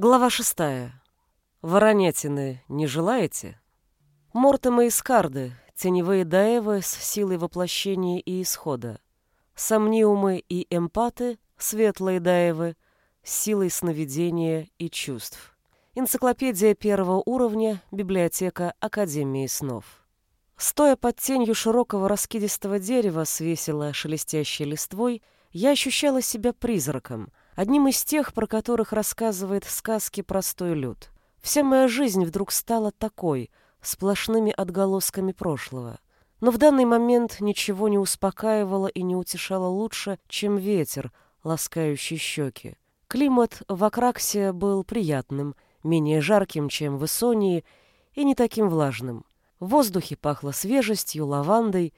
Глава шестая. Воронятины не желаете? Мортема и теневые даевы с силой воплощения и исхода. Сомниумы и эмпаты, светлые даевы, с силой сновидения и чувств. Энциклопедия первого уровня, библиотека Академии снов. Стоя под тенью широкого раскидистого дерева с весело шелестящей листвой, я ощущала себя призраком, одним из тех, про которых рассказывает сказки простой люд. Вся моя жизнь вдруг стала такой, сплошными отголосками прошлого. Но в данный момент ничего не успокаивало и не утешало лучше, чем ветер, ласкающий щеки. Климат в Акраксе был приятным, менее жарким, чем в Исонии, и не таким влажным. В воздухе пахло свежестью, лавандой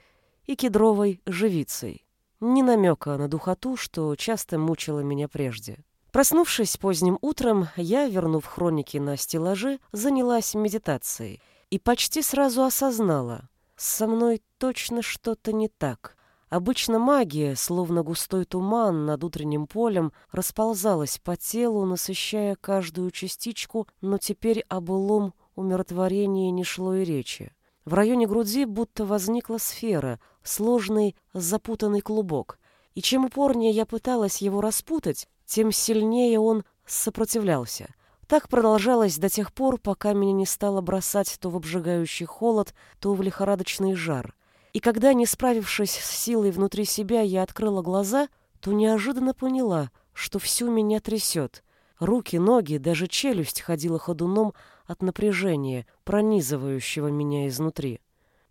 и кедровой живицей. Ни намека на духоту, что часто мучило меня прежде. Проснувшись поздним утром, я, вернув хроники на стеллажи, занялась медитацией и почти сразу осознала, со мной точно что-то не так. Обычно магия, словно густой туман над утренним полем, расползалась по телу, насыщая каждую частичку, но теперь о былом умиротворении не шло и речи. В районе груди будто возникла сфера, сложный, запутанный клубок. И чем упорнее я пыталась его распутать, тем сильнее он сопротивлялся. Так продолжалось до тех пор, пока меня не стало бросать то в обжигающий холод, то в лихорадочный жар. И когда, не справившись с силой внутри себя, я открыла глаза, то неожиданно поняла, что всю меня трясет. Руки, ноги, даже челюсть ходила ходуном от напряжения, пронизывающего меня изнутри.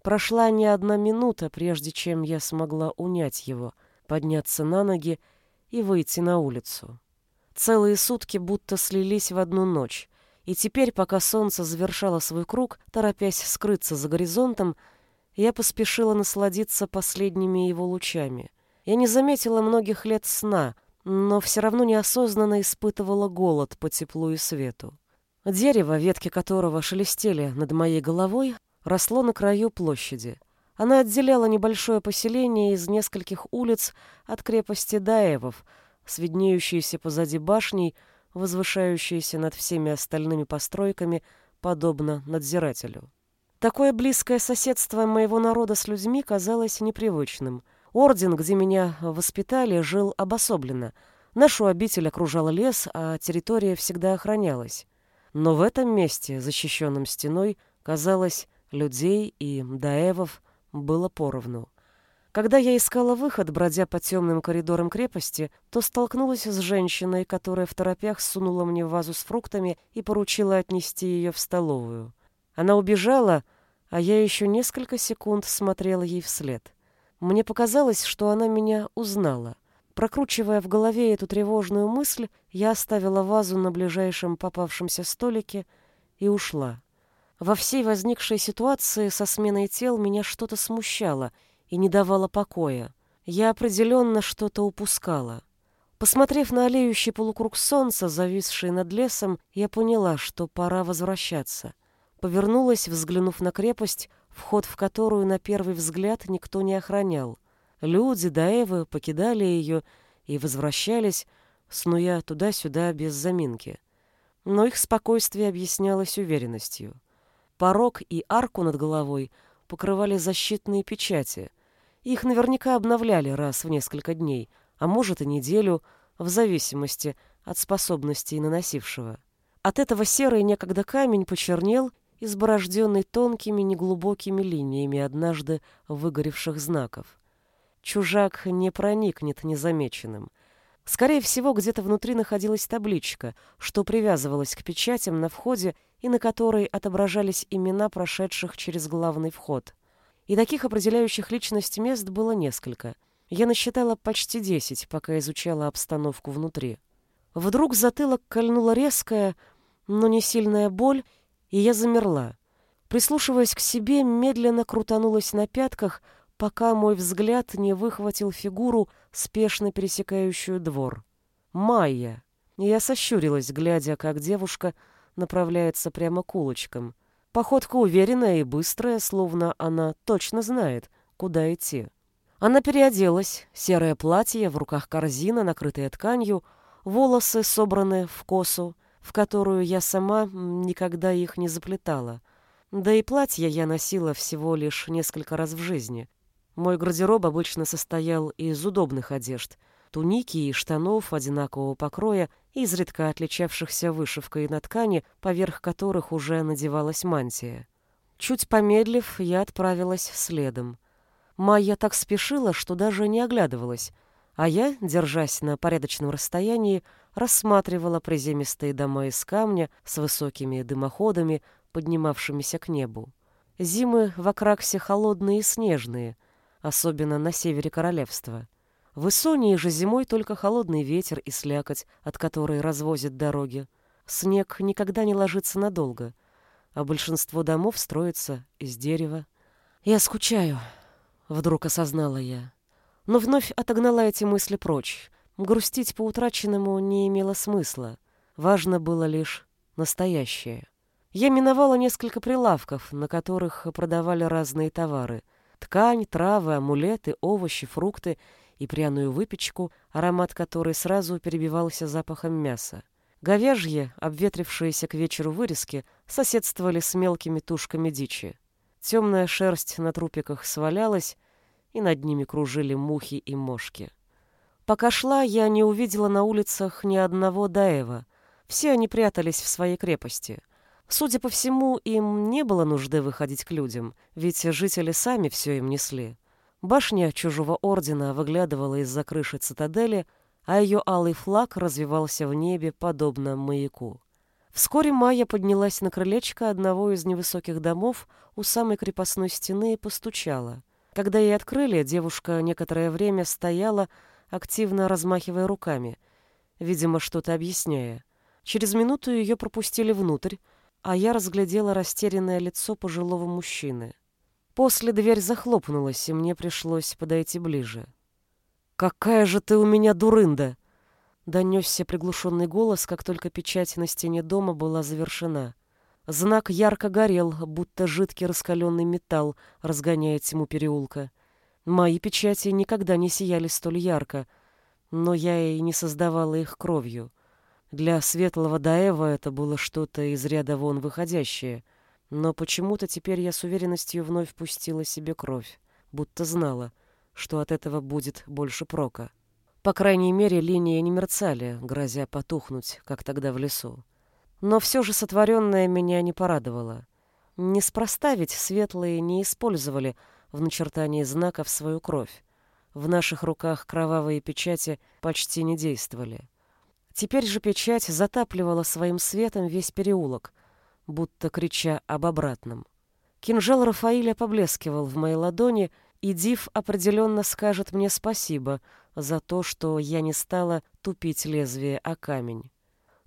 Прошла не одна минута, прежде чем я смогла унять его, подняться на ноги и выйти на улицу. Целые сутки будто слились в одну ночь, и теперь, пока солнце завершало свой круг, торопясь скрыться за горизонтом, я поспешила насладиться последними его лучами. Я не заметила многих лет сна, но все равно неосознанно испытывала голод по теплу и свету. Дерево, ветки которого шелестели над моей головой, росло на краю площади. Она отделяла небольшое поселение из нескольких улиц от крепости Даевов, с позади башней, возвышающейся над всеми остальными постройками, подобно надзирателю. Такое близкое соседство моего народа с людьми казалось непривычным. Орден, где меня воспитали, жил обособленно. Нашу обитель окружал лес, а территория всегда охранялась. Но в этом месте, защищенном стеной, казалось, людей и даевов было поровну. Когда я искала выход, бродя по темным коридорам крепости, то столкнулась с женщиной, которая в торопях сунула мне вазу с фруктами и поручила отнести ее в столовую. Она убежала, а я еще несколько секунд смотрела ей вслед. Мне показалось, что она меня узнала. Прокручивая в голове эту тревожную мысль, я оставила вазу на ближайшем попавшемся столике и ушла. Во всей возникшей ситуации со сменой тел меня что-то смущало и не давало покоя. Я определенно что-то упускала. Посмотрев на олеющий полукруг солнца, зависший над лесом, я поняла, что пора возвращаться. Повернулась, взглянув на крепость, вход в которую на первый взгляд никто не охранял — Люди Даевы покидали ее и возвращались, снуя туда-сюда без заминки. Но их спокойствие объяснялось уверенностью. Порог и арку над головой покрывали защитные печати. Их наверняка обновляли раз в несколько дней, а может и неделю, в зависимости от способностей наносившего. От этого серый некогда камень почернел, изборожденный тонкими неглубокими линиями однажды выгоревших знаков чужак не проникнет незамеченным. Скорее всего, где-то внутри находилась табличка, что привязывалась к печатям на входе и на которой отображались имена прошедших через главный вход. И таких определяющих личность мест было несколько. Я насчитала почти десять, пока изучала обстановку внутри. Вдруг затылок кольнула резкая, но не сильная боль, и я замерла. Прислушиваясь к себе, медленно крутанулась на пятках — пока мой взгляд не выхватил фигуру, спешно пересекающую двор. Майя. Я сощурилась, глядя, как девушка направляется прямо к улочкам. Походка уверенная и быстрая, словно она точно знает, куда идти. Она переоделась, серое платье, в руках корзина, накрытая тканью, волосы собраны в косу, в которую я сама никогда их не заплетала. Да и платья я носила всего лишь несколько раз в жизни. Мой гардероб обычно состоял из удобных одежд, туники и штанов одинакового покроя, изредка отличавшихся вышивкой на ткани, поверх которых уже надевалась мантия. Чуть помедлив, я отправилась следом. Майя так спешила, что даже не оглядывалась, а я, держась на порядочном расстоянии, рассматривала приземистые дома из камня с высокими дымоходами, поднимавшимися к небу. Зимы в Акраксе холодные и снежные, особенно на севере королевства. В Исонии же зимой только холодный ветер и слякоть, от которой развозят дороги. Снег никогда не ложится надолго, а большинство домов строится из дерева. «Я скучаю», — вдруг осознала я. Но вновь отогнала эти мысли прочь. Грустить по утраченному не имело смысла. Важно было лишь настоящее. Я миновала несколько прилавков, на которых продавали разные товары. Ткань, травы, амулеты, овощи, фрукты и пряную выпечку, аромат которой сразу перебивался запахом мяса. Говяжье, обветрившиеся к вечеру вырезки, соседствовали с мелкими тушками дичи. Темная шерсть на трупиках свалялась, и над ними кружили мухи и мошки. Пока шла, я не увидела на улицах ни одного Даева. Все они прятались в своей крепости. Судя по всему, им не было нужды выходить к людям, ведь жители сами все им несли. Башня чужого ордена выглядывала из-за крыши цитадели, а ее алый флаг развивался в небе, подобно маяку. Вскоре Майя поднялась на крылечко одного из невысоких домов у самой крепостной стены и постучала. Когда ей открыли, девушка некоторое время стояла, активно размахивая руками, видимо, что-то объясняя. Через минуту ее пропустили внутрь, а я разглядела растерянное лицо пожилого мужчины. После дверь захлопнулась, и мне пришлось подойти ближе. «Какая же ты у меня дурында!» Донесся приглушенный голос, как только печать на стене дома была завершена. Знак ярко горел, будто жидкий раскаленный металл разгоняя тьму переулка. Мои печати никогда не сияли столь ярко, но я и не создавала их кровью. Для светлого Даева это было что-то из ряда вон выходящее, но почему-то теперь я с уверенностью вновь пустила себе кровь, будто знала, что от этого будет больше прока. По крайней мере, линии не мерцали, грозя потухнуть, как тогда в лесу. Но все же сотворенное меня не порадовало. Неспроста ведь светлые не использовали в начертании знаков свою кровь. В наших руках кровавые печати почти не действовали. Теперь же печать затапливала своим светом весь переулок, будто крича об обратном. Кинжал Рафаиля поблескивал в моей ладони, и Див определенно скажет мне спасибо за то, что я не стала тупить лезвие о камень.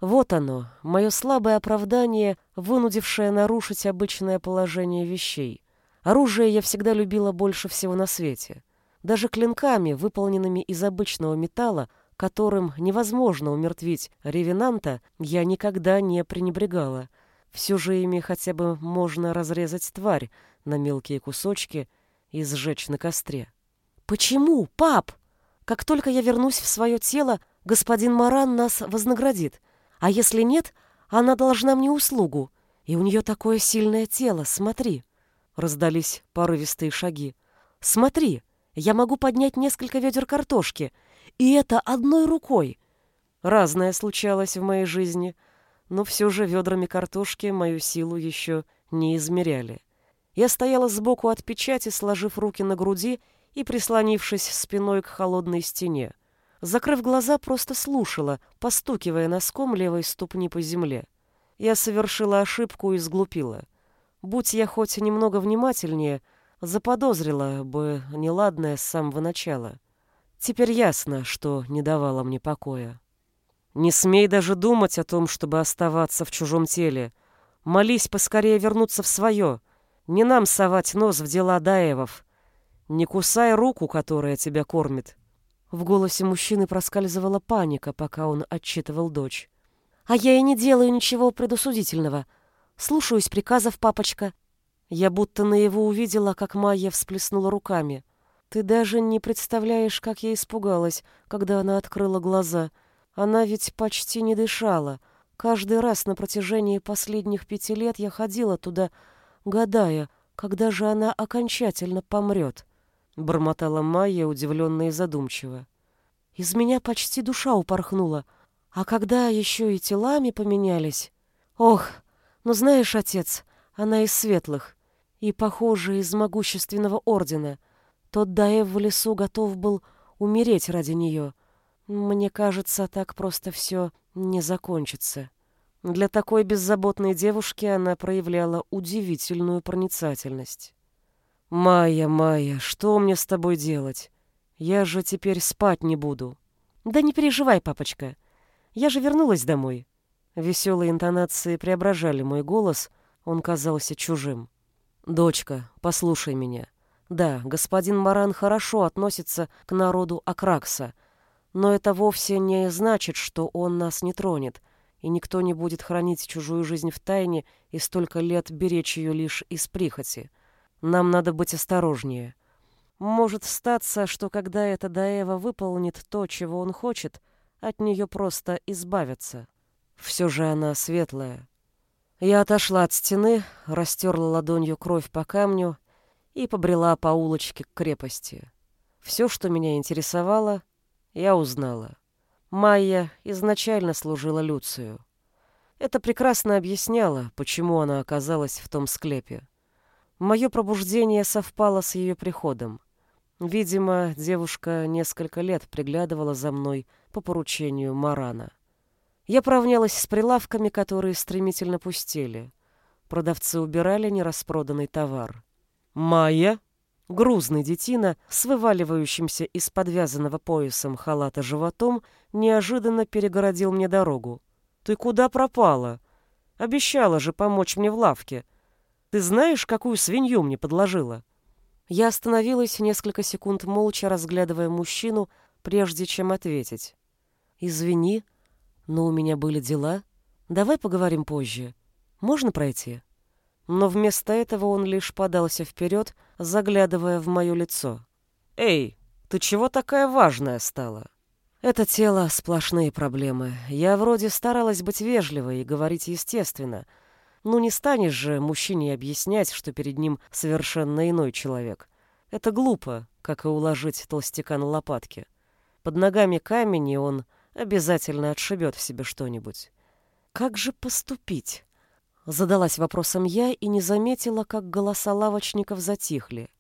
Вот оно, мое слабое оправдание, вынудившее нарушить обычное положение вещей. Оружие я всегда любила больше всего на свете. Даже клинками, выполненными из обычного металла, которым невозможно умертвить ревенанта, я никогда не пренебрегала. Все же ими хотя бы можно разрезать тварь на мелкие кусочки и сжечь на костре. «Почему, пап? Как только я вернусь в свое тело, господин Маран нас вознаградит. А если нет, она должна мне услугу. И у нее такое сильное тело, смотри». Раздались порывистые шаги. «Смотри, я могу поднять несколько ведер картошки, и это одной рукой. Разное случалось в моей жизни, но все же ведрами картошки мою силу еще не измеряли. Я стояла сбоку от печати, сложив руки на груди и прислонившись спиной к холодной стене. Закрыв глаза, просто слушала, постукивая носком левой ступни по земле. Я совершила ошибку и сглупила. Будь я хоть немного внимательнее, заподозрила бы неладное с самого начала. Теперь ясно, что не давало мне покоя. Не смей даже думать о том, чтобы оставаться в чужом теле. Молись поскорее вернуться в свое. Не нам совать нос в дела Даевов. Не кусай руку, которая тебя кормит. В голосе мужчины проскальзывала паника, пока он отчитывал дочь. «А я и не делаю ничего предусудительного. Слушаюсь приказов, папочка». Я будто на его увидела, как Майя всплеснула руками. Ты даже не представляешь, как я испугалась, когда она открыла глаза. Она ведь почти не дышала. Каждый раз на протяжении последних пяти лет я ходила туда, гадая, когда же она окончательно помрет. Бормотала Майя, удивленно и задумчиво. Из меня почти душа упорхнула, а когда еще и телами поменялись... Ох, ну знаешь, отец, она из светлых и, похоже, из могущественного ордена. Тот Даев в лесу готов был умереть ради нее. Мне кажется, так просто все не закончится. Для такой беззаботной девушки она проявляла удивительную проницательность. «Майя, Майя, что мне с тобой делать? Я же теперь спать не буду». «Да не переживай, папочка. Я же вернулась домой». Веселые интонации преображали мой голос, он казался чужим. «Дочка, послушай меня. Да, господин Маран хорошо относится к народу Акракса, но это вовсе не значит, что он нас не тронет, и никто не будет хранить чужую жизнь в тайне и столько лет беречь ее лишь из прихоти. Нам надо быть осторожнее. Может статься, что когда эта Даева выполнит то, чего он хочет, от нее просто избавятся. Все же она светлая. Я отошла от стены, растерла ладонью кровь по камню и побрела по улочке к крепости. Все, что меня интересовало, я узнала. Майя изначально служила Люцию. Это прекрасно объясняло, почему она оказалась в том склепе. Мое пробуждение совпало с ее приходом. Видимо, девушка несколько лет приглядывала за мной по поручению Марана. Я провнялась с прилавками, которые стремительно пустели. Продавцы убирали нераспроданный товар. «Майя!» Грузный детина с вываливающимся из подвязанного поясом халата животом неожиданно перегородил мне дорогу. «Ты куда пропала? Обещала же помочь мне в лавке. Ты знаешь, какую свинью мне подложила?» Я остановилась несколько секунд молча, разглядывая мужчину, прежде чем ответить. «Извини, но у меня были дела. Давай поговорим позже. Можно пройти?» Но вместо этого он лишь подался вперед, заглядывая в мое лицо. «Эй, ты чего такая важная стала?» Это тело — сплошные проблемы. Я вроде старалась быть вежливой и говорить естественно. Ну не станешь же мужчине объяснять, что перед ним совершенно иной человек. Это глупо, как и уложить толстяка на лопатки. Под ногами камень, и он обязательно отшибет в себе что-нибудь. Как же поступить? Задалась вопросом я и не заметила, как голоса лавочников затихли.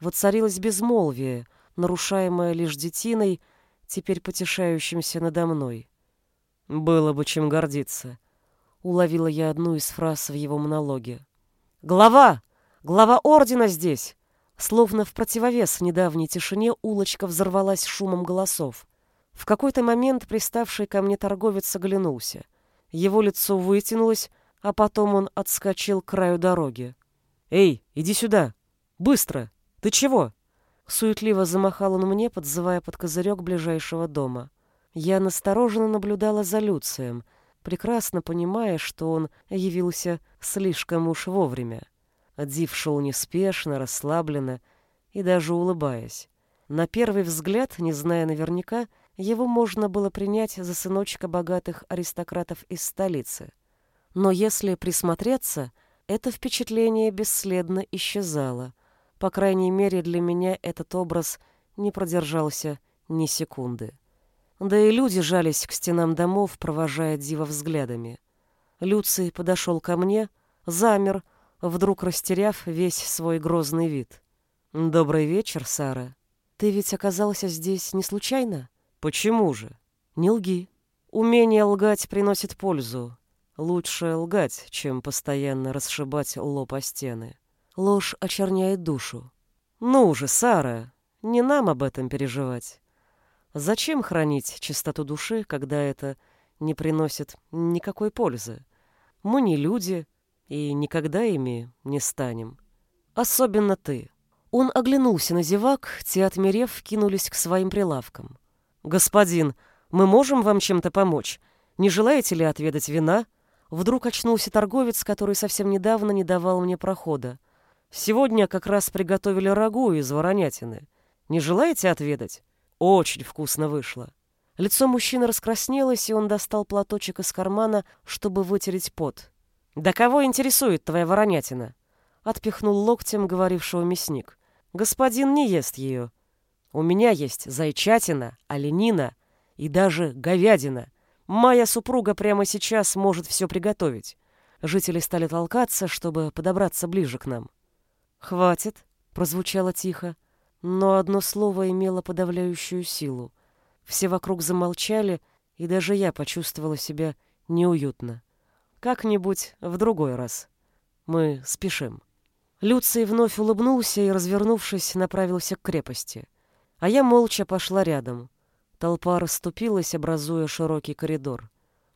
Воцарилось безмолвие, нарушаемое лишь детиной, теперь потешающимся надо мной. «Было бы чем гордиться», — уловила я одну из фраз в его монологе. «Глава! Глава ордена здесь!» Словно в противовес недавней тишине улочка взорвалась шумом голосов. В какой-то момент приставший ко мне торговец оглянулся. Его лицо вытянулось, а потом он отскочил к краю дороги. «Эй, иди сюда! Быстро! Ты чего?» Суетливо замахал он мне, подзывая под козырек ближайшего дома. Я настороженно наблюдала за Люцием, прекрасно понимая, что он явился слишком уж вовремя. Див шел неспешно, расслабленно и даже улыбаясь. На первый взгляд, не зная наверняка, его можно было принять за сыночка богатых аристократов из столицы. Но если присмотреться, это впечатление бесследно исчезало. По крайней мере, для меня этот образ не продержался ни секунды. Да и люди жались к стенам домов, провожая Дива взглядами. Люций подошел ко мне, замер, вдруг растеряв весь свой грозный вид. «Добрый вечер, Сара. Ты ведь оказался здесь не случайно?» «Почему же?» «Не лги. Умение лгать приносит пользу. Лучше лгать, чем постоянно расшибать лоб о стены. Ложь очерняет душу. Ну же, Сара, не нам об этом переживать. Зачем хранить чистоту души, когда это не приносит никакой пользы? Мы не люди и никогда ими не станем. Особенно ты. Он оглянулся на зевак, те, отмерев, кинулись к своим прилавкам. «Господин, мы можем вам чем-то помочь? Не желаете ли отведать вина?» Вдруг очнулся торговец, который совсем недавно не давал мне прохода. Сегодня как раз приготовили рагу из воронятины. Не желаете отведать? Очень вкусно вышло. Лицо мужчины раскраснелось, и он достал платочек из кармана, чтобы вытереть пот. «Да кого интересует твоя воронятина?» Отпихнул локтем говорившего мясник. «Господин не ест ее. У меня есть зайчатина, оленина и даже говядина. Моя супруга прямо сейчас может все приготовить». Жители стали толкаться, чтобы подобраться ближе к нам. «Хватит», — прозвучало тихо, но одно слово имело подавляющую силу. Все вокруг замолчали, и даже я почувствовала себя неуютно. Как-нибудь в другой раз. Мы спешим. Люций вновь улыбнулся и, развернувшись, направился к крепости. А я молча пошла рядом. Толпа расступилась, образуя широкий коридор.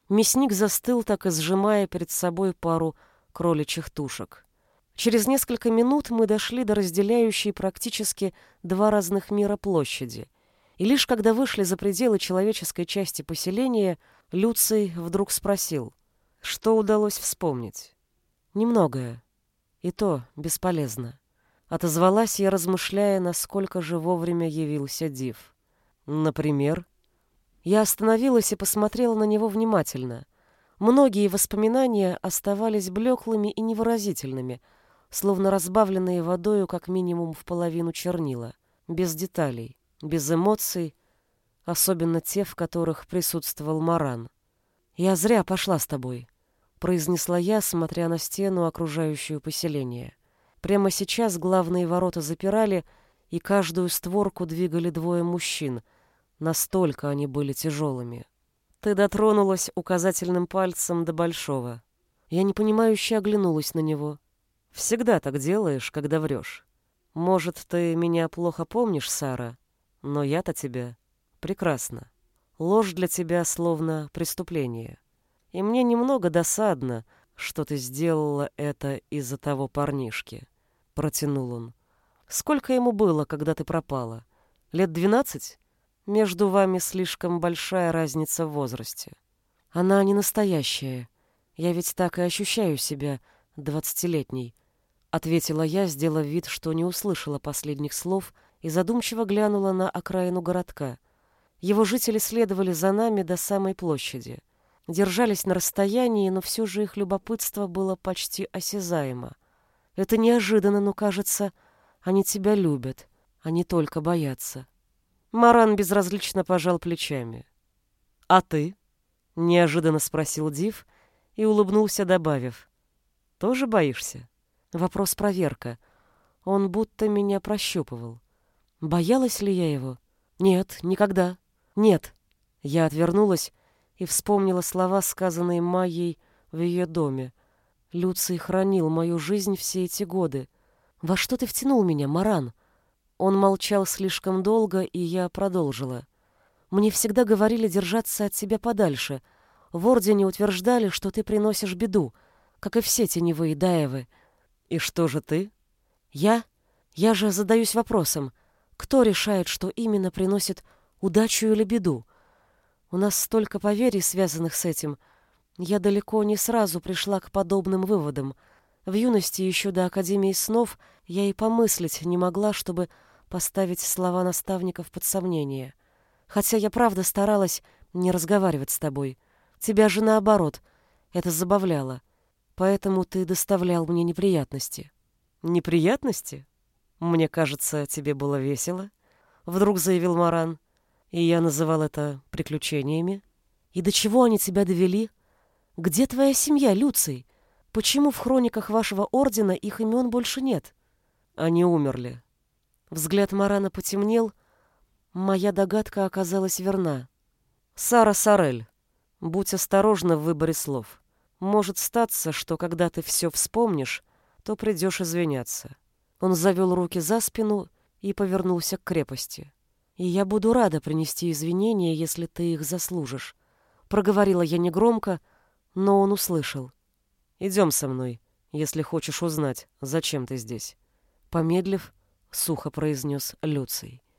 Мясник застыл, так и сжимая перед собой пару кроличьих тушек. Через несколько минут мы дошли до разделяющей практически два разных мира площади. И лишь когда вышли за пределы человеческой части поселения, Люций вдруг спросил, что удалось вспомнить. Немногое. И то бесполезно. Отозвалась я, размышляя, насколько же вовремя явился Див. Например, я остановилась и посмотрела на него внимательно. Многие воспоминания оставались блеклыми и невыразительными — словно разбавленные водою как минимум в половину чернила, без деталей, без эмоций, особенно те, в которых присутствовал Маран. «Я зря пошла с тобой», — произнесла я, смотря на стену, окружающую поселение. Прямо сейчас главные ворота запирали, и каждую створку двигали двое мужчин. Настолько они были тяжелыми. Ты дотронулась указательным пальцем до большого. Я непонимающе оглянулась на него. Всегда так делаешь, когда врешь. Может, ты меня плохо помнишь, Сара, но я-то тебя прекрасно. Ложь для тебя словно преступление. И мне немного досадно, что ты сделала это из-за того парнишки. Протянул он. Сколько ему было, когда ты пропала? Лет двенадцать? Между вами слишком большая разница в возрасте. Она не настоящая. Я ведь так и ощущаю себя двадцатилетней ответила я, сделав вид, что не услышала последних слов и задумчиво глянула на окраину городка. Его жители следовали за нами до самой площади. Держались на расстоянии, но все же их любопытство было почти осязаемо. Это неожиданно, но, кажется, они тебя любят, а не только боятся. Маран безразлично пожал плечами. «А ты?» — неожиданно спросил Див и улыбнулся, добавив. «Тоже боишься?» Вопрос проверка. Он будто меня прощупывал. Боялась ли я его? Нет, никогда. Нет. Я отвернулась и вспомнила слова, сказанные Майей в ее доме. Люций хранил мою жизнь все эти годы. Во что ты втянул меня, Маран? Он молчал слишком долго, и я продолжила. Мне всегда говорили держаться от тебя подальше. В Ордене утверждали, что ты приносишь беду, как и все теневые Даевы. И что же ты? Я? Я же задаюсь вопросом, кто решает, что именно приносит удачу или беду? У нас столько поверий, связанных с этим. Я далеко не сразу пришла к подобным выводам. В юности, еще до Академии снов, я и помыслить не могла, чтобы поставить слова наставников под сомнение. Хотя я правда старалась не разговаривать с тобой. Тебя же наоборот. Это забавляло. Поэтому ты доставлял мне неприятности. Неприятности? Мне кажется, тебе было весело, вдруг заявил Маран. И я называл это приключениями. И до чего они тебя довели? Где твоя семья, Люций? Почему в хрониках вашего ордена их имен больше нет? Они умерли. Взгляд Марана потемнел. Моя догадка оказалась верна. Сара Сарель, будь осторожна в выборе слов. Может статься, что когда ты все вспомнишь, то придешь извиняться. Он завел руки за спину и повернулся к крепости. И я буду рада принести извинения, если ты их заслужишь. Проговорила я негромко, но он услышал. Идем со мной, если хочешь узнать, зачем ты здесь. Помедлив, сухо произнес Люций.